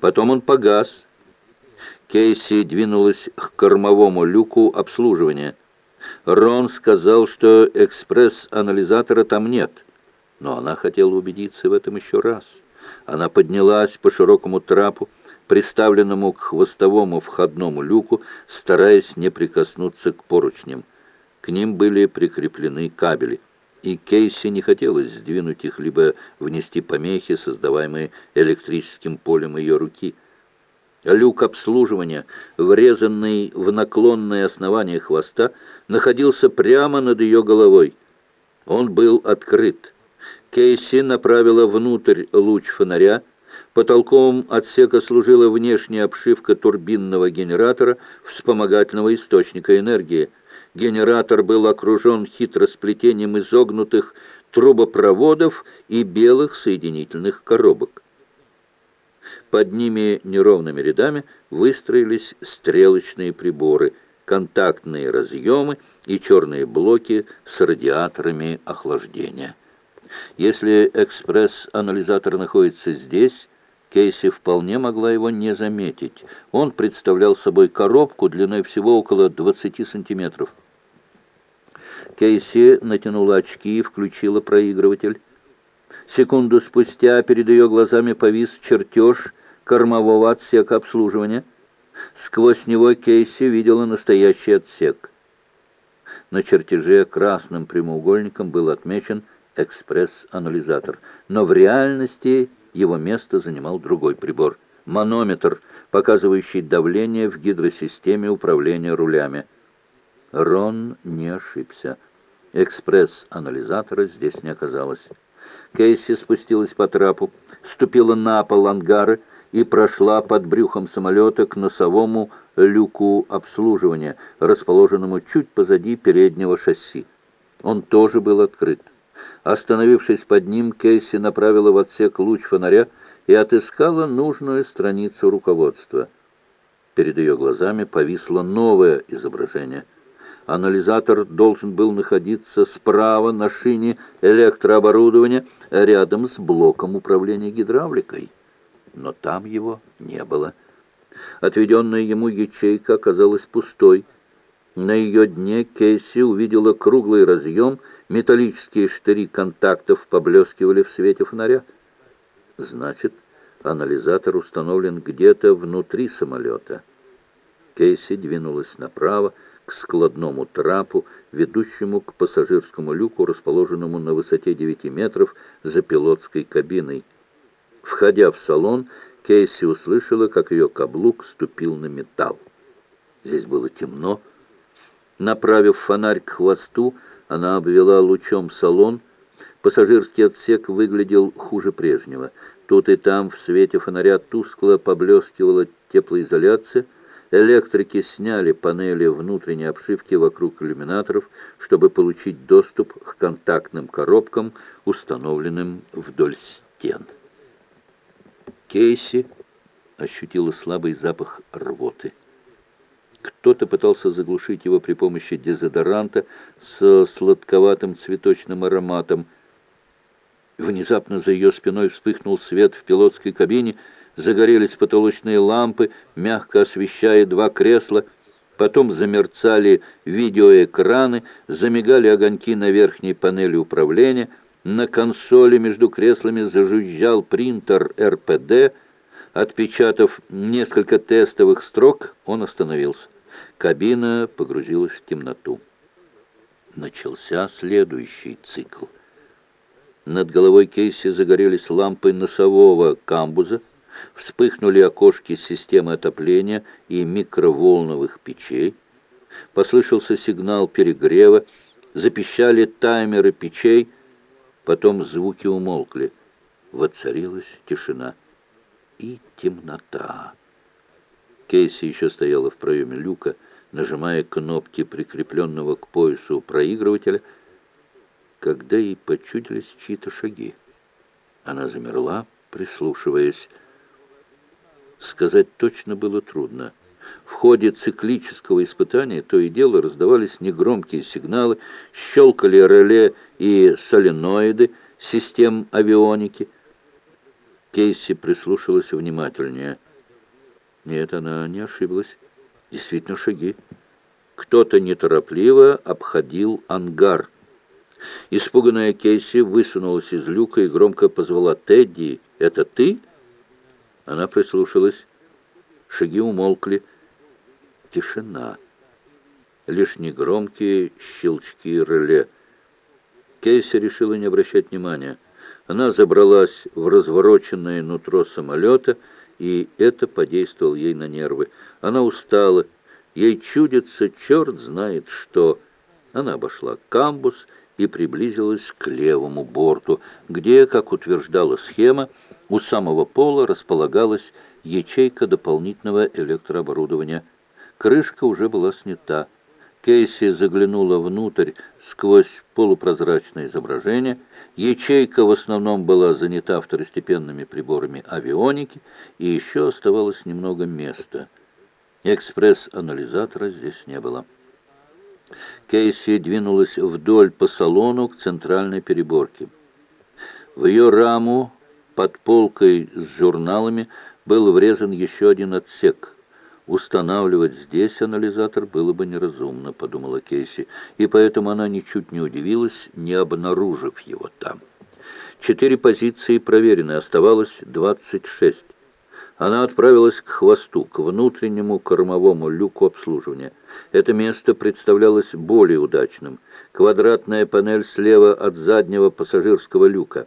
Потом он погас. Кейси двинулась к кормовому люку обслуживания. Рон сказал, что экспресс-анализатора там нет, но она хотела убедиться в этом еще раз. Она поднялась по широкому трапу, приставленному к хвостовому входному люку, стараясь не прикоснуться к поручням. К ним были прикреплены кабели, и Кейси не хотелось сдвинуть их, либо внести помехи, создаваемые электрическим полем ее руки. Люк обслуживания, врезанный в наклонное основание хвоста, находился прямо над ее головой. Он был открыт. Кейси направила внутрь луч фонаря, Потолком отсека служила внешняя обшивка турбинного генератора, вспомогательного источника энергии. Генератор был окружен хитросплетением изогнутых трубопроводов и белых соединительных коробок. Под ними неровными рядами выстроились стрелочные приборы, контактные разъемы и черные блоки с радиаторами охлаждения. Если экспресс-анализатор находится здесь, Кейси вполне могла его не заметить. Он представлял собой коробку длиной всего около 20 сантиметров. Кейси натянула очки и включила проигрыватель. Секунду спустя перед ее глазами повис чертеж кормового отсека обслуживания. Сквозь него Кейси видела настоящий отсек. На чертеже красным прямоугольником был отмечен экспресс-анализатор, но в реальности его место занимал другой прибор – манометр, показывающий давление в гидросистеме управления рулями. Рон не ошибся. Экспресс-анализатора здесь не оказалось. Кейси спустилась по трапу, ступила на пол ангары и прошла под брюхом самолета к носовому люку обслуживания, расположенному чуть позади переднего шасси. Он тоже был открыт. Остановившись под ним, Кейси направила в отсек луч фонаря и отыскала нужную страницу руководства. Перед ее глазами повисло новое изображение. Анализатор должен был находиться справа на шине электрооборудования, рядом с блоком управления гидравликой. Но там его не было. Отведенная ему ячейка оказалась пустой. На ее дне Кейси увидела круглый разъем — Металлические штыри контактов поблескивали в свете фонаря. Значит, анализатор установлен где-то внутри самолета. Кейси двинулась направо, к складному трапу, ведущему к пассажирскому люку, расположенному на высоте 9 метров за пилотской кабиной. Входя в салон, Кейси услышала, как ее каблук ступил на металл. Здесь было темно. Направив фонарь к хвосту, она обвела лучом салон. Пассажирский отсек выглядел хуже прежнего. Тут и там в свете фонаря тускло поблескивала теплоизоляция. Электрики сняли панели внутренней обшивки вокруг иллюминаторов, чтобы получить доступ к контактным коробкам, установленным вдоль стен. Кейси ощутила слабый запах рвоты. Кто-то пытался заглушить его при помощи дезодоранта с сладковатым цветочным ароматом. Внезапно за ее спиной вспыхнул свет в пилотской кабине, загорелись потолочные лампы, мягко освещая два кресла, потом замерцали видеоэкраны, замигали огоньки на верхней панели управления, на консоли между креслами зажужжал принтер РПД, Отпечатав несколько тестовых строк, он остановился. Кабина погрузилась в темноту. Начался следующий цикл. Над головой Кейси загорелись лампы носового камбуза, вспыхнули окошки системы отопления и микроволновых печей, послышался сигнал перегрева, запищали таймеры печей, потом звуки умолкли. Воцарилась тишина и темнота. Кейси еще стояла в проеме люка, нажимая кнопки прикрепленного к поясу проигрывателя, когда ей почудились чьи-то шаги. Она замерла, прислушиваясь. Сказать точно было трудно. В ходе циклического испытания то и дело раздавались негромкие сигналы, щелкали реле и соленоиды систем авионики. Кейси прислушалась внимательнее — Нет, она не ошиблась. Действительно шаги. Кто-то неторопливо обходил ангар. Испуганная Кейси высунулась из люка и громко позвала «Тедди, это ты?» Она прислушалась. Шаги умолкли. Тишина. Лишь негромкие щелчки реле. Кейси решила не обращать внимания. Она забралась в развороченное нутро самолета, и это подействовало ей на нервы. Она устала. Ей чудится черт знает что. Она обошла камбус и приблизилась к левому борту, где, как утверждала схема, у самого пола располагалась ячейка дополнительного электрооборудования. Крышка уже была снята. Кейси заглянула внутрь сквозь полупрозрачное изображение. Ячейка в основном была занята второстепенными приборами авионики, и еще оставалось немного места. Экспресс-анализатора здесь не было. Кейси двинулась вдоль по салону к центральной переборке. В ее раму под полкой с журналами был врезан еще один отсек. Устанавливать здесь анализатор было бы неразумно, подумала Кейси, и поэтому она ничуть не удивилась, не обнаружив его там. Четыре позиции проверены, оставалось двадцать шесть. Она отправилась к хвосту, к внутреннему кормовому люку обслуживания. Это место представлялось более удачным. Квадратная панель слева от заднего пассажирского люка.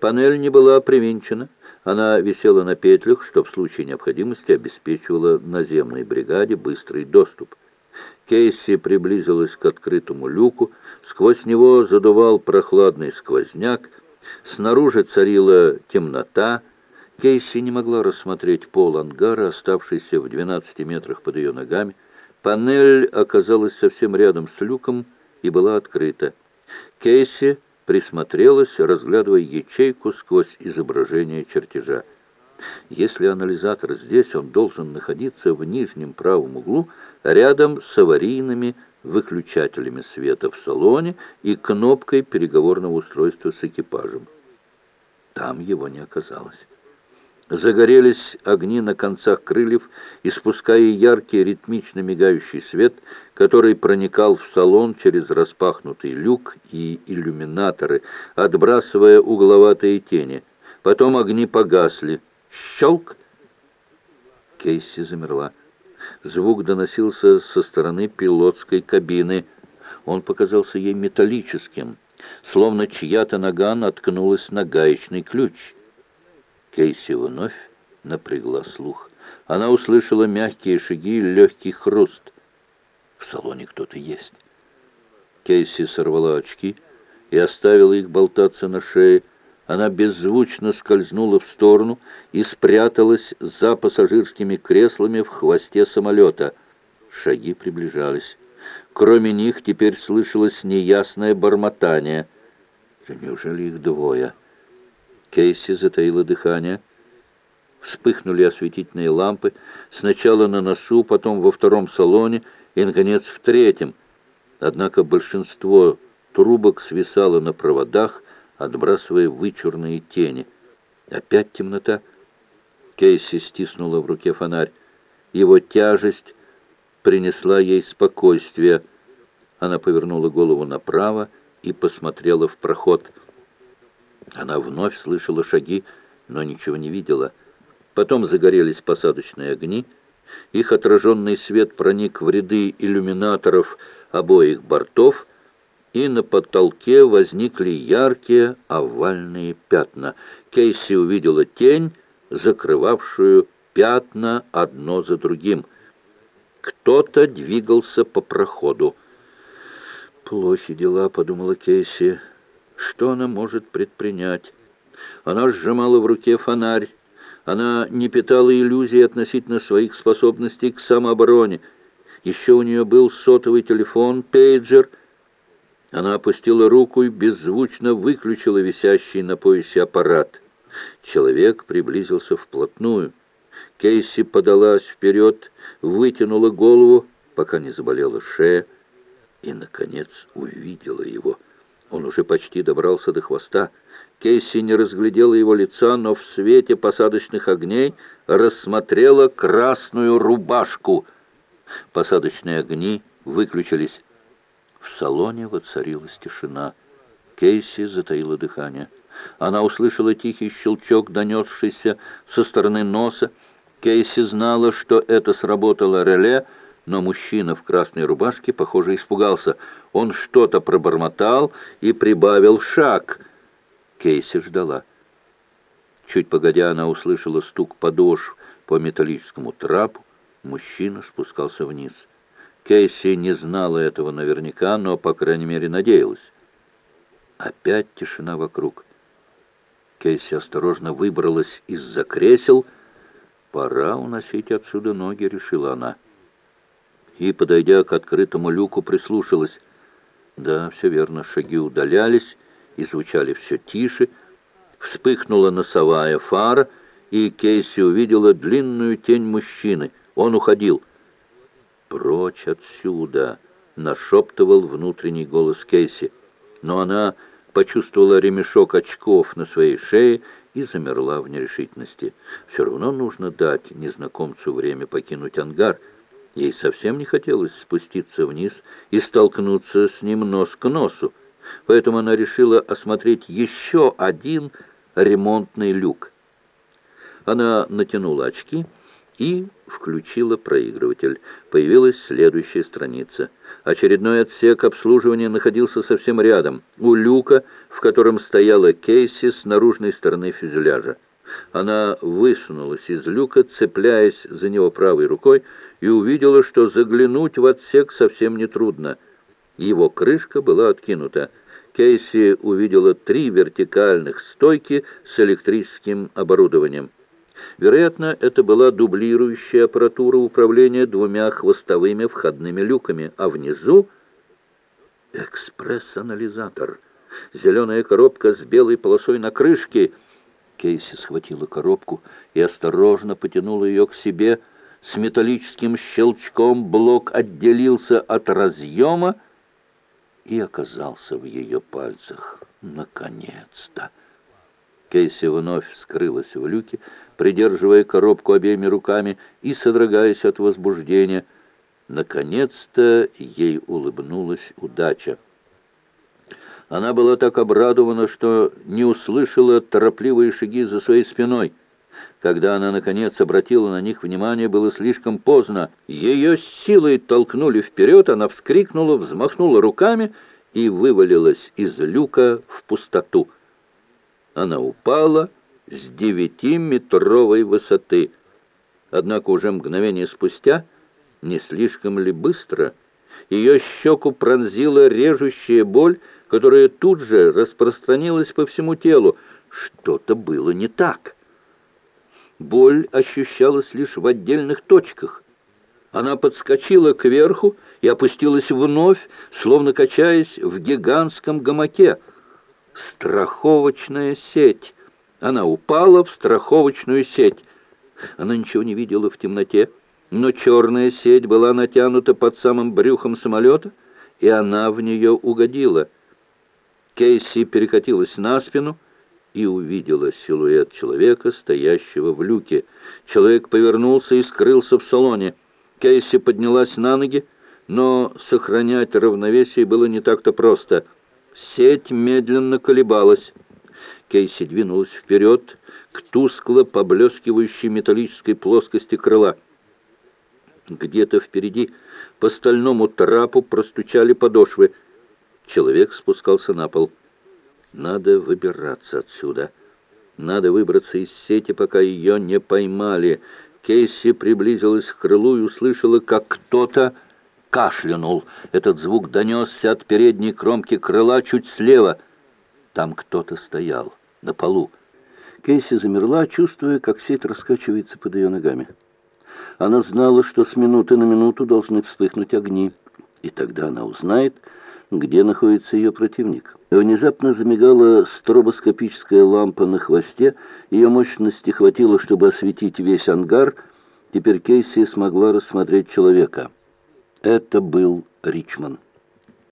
Панель не была привинчена. Она висела на петлях, что в случае необходимости обеспечивала наземной бригаде быстрый доступ. Кейси приблизилась к открытому люку. Сквозь него задувал прохладный сквозняк. Снаружи царила темнота. Кейси не могла рассмотреть пол ангара, оставшийся в 12 метрах под ее ногами. Панель оказалась совсем рядом с люком и была открыта. Кейси присмотрелась, разглядывая ячейку сквозь изображение чертежа. Если анализатор здесь, он должен находиться в нижнем правом углу, рядом с аварийными выключателями света в салоне и кнопкой переговорного устройства с экипажем. Там его не оказалось. Загорелись огни на концах крыльев, испуская яркий ритмично мигающий свет, который проникал в салон через распахнутый люк и иллюминаторы, отбрасывая угловатые тени. Потом огни погасли. Щелк! Кейси замерла. Звук доносился со стороны пилотской кабины. Он показался ей металлическим, словно чья-то нога наткнулась на гаечный ключ — Кейси вновь напрягла слух. Она услышала мягкие шаги и легкий хруст. В салоне кто-то есть. Кейси сорвала очки и оставила их болтаться на шее. Она беззвучно скользнула в сторону и спряталась за пассажирскими креслами в хвосте самолета. Шаги приближались. Кроме них теперь слышалось неясное бормотание. Неужели их двое? Кейси затаила дыхание. Вспыхнули осветительные лампы, сначала на носу, потом во втором салоне и, наконец, в третьем. Однако большинство трубок свисало на проводах, отбрасывая вычурные тени. Опять темнота. Кейси стиснула в руке фонарь. Его тяжесть принесла ей спокойствие. Она повернула голову направо и посмотрела в проход — она вновь слышала шаги, но ничего не видела. Потом загорелись посадочные огни. Их отраженный свет проник в ряды иллюминаторов обоих бортов, и на потолке возникли яркие овальные пятна. Кейси увидела тень, закрывавшую пятна одно за другим. Кто-то двигался по проходу. «Плохи дела», — подумала Кейси. Что она может предпринять? Она сжимала в руке фонарь. Она не питала иллюзий относительно своих способностей к самообороне. Еще у нее был сотовый телефон, пейджер. Она опустила руку и беззвучно выключила висящий на поясе аппарат. Человек приблизился вплотную. Кейси подалась вперед, вытянула голову, пока не заболела шея, и, наконец, увидела его. Он уже почти добрался до хвоста. Кейси не разглядела его лица, но в свете посадочных огней рассмотрела красную рубашку. Посадочные огни выключились. В салоне воцарилась тишина. Кейси затаила дыхание. Она услышала тихий щелчок, донесшийся со стороны носа. Кейси знала, что это сработало реле, но мужчина в красной рубашке, похоже, испугался. Он что-то пробормотал и прибавил шаг. Кейси ждала. Чуть погодя, она услышала стук подошв по металлическому трапу. Мужчина спускался вниз. Кейси не знала этого наверняка, но, по крайней мере, надеялась. Опять тишина вокруг. Кейси осторожно выбралась из-за кресел. «Пора уносить отсюда ноги», — решила она. И, подойдя к открытому люку, прислушалась. Да, все верно, шаги удалялись и звучали все тише. Вспыхнула носовая фара, и Кейси увидела длинную тень мужчины. Он уходил. «Прочь отсюда!» — нашептывал внутренний голос Кейси. Но она почувствовала ремешок очков на своей шее и замерла в нерешительности. Все равно нужно дать незнакомцу время покинуть ангар. Ей совсем не хотелось спуститься вниз и столкнуться с ним нос к носу. Поэтому она решила осмотреть еще один ремонтный люк. Она натянула очки и включила проигрыватель. Появилась следующая страница. Очередной отсек обслуживания находился совсем рядом, у люка, в котором стояла Кейси с наружной стороны фюзеляжа. Она высунулась из люка, цепляясь за него правой рукой, и увидела, что заглянуть в отсек совсем нетрудно. Его крышка была откинута. Кейси увидела три вертикальных стойки с электрическим оборудованием. Вероятно, это была дублирующая аппаратура управления двумя хвостовыми входными люками, а внизу экспресс-анализатор. Зеленая коробка с белой полосой на крышке. Кейси схватила коробку и осторожно потянула ее к себе. С металлическим щелчком блок отделился от разъема и оказался в ее пальцах. Наконец-то! Кейси вновь скрылась в люке, придерживая коробку обеими руками и содрогаясь от возбуждения. Наконец-то ей улыбнулась удача. Она была так обрадована, что не услышала торопливые шаги за своей спиной. Когда она, наконец, обратила на них внимание, было слишком поздно. Ее силой толкнули вперед, она вскрикнула, взмахнула руками и вывалилась из люка в пустоту. Она упала с девятиметровой высоты. Однако уже мгновение спустя, не слишком ли быстро, ее щеку пронзила режущая боль, которая тут же распространилась по всему телу. Что-то было не так. Боль ощущалась лишь в отдельных точках. Она подскочила кверху и опустилась вновь, словно качаясь в гигантском гамаке страховочная сеть. Она упала в страховочную сеть. Она ничего не видела в темноте, но черная сеть была натянута под самым брюхом самолета, и она в нее угодила. Кейси перекатилась на спину и увидела силуэт человека, стоящего в люке. Человек повернулся и скрылся в салоне. Кейси поднялась на ноги, но сохранять равновесие было не так-то просто — Сеть медленно колебалась. Кейси двинулась вперед к тускло поблескивающей металлической плоскости крыла. Где-то впереди по стальному трапу простучали подошвы. Человек спускался на пол. Надо выбираться отсюда. Надо выбраться из сети, пока ее не поймали. Кейси приблизилась к крылу и услышала, как кто-то кашлянул. Этот звук донесся от передней кромки крыла чуть слева. Там кто-то стоял, на полу. Кейси замерла, чувствуя, как сеть раскачивается под ее ногами. Она знала, что с минуты на минуту должны вспыхнуть огни, и тогда она узнает, где находится ее противник. Внезапно замигала стробоскопическая лампа на хвосте, ее мощности хватило, чтобы осветить весь ангар. Теперь Кейси смогла рассмотреть человека — это был Ричман.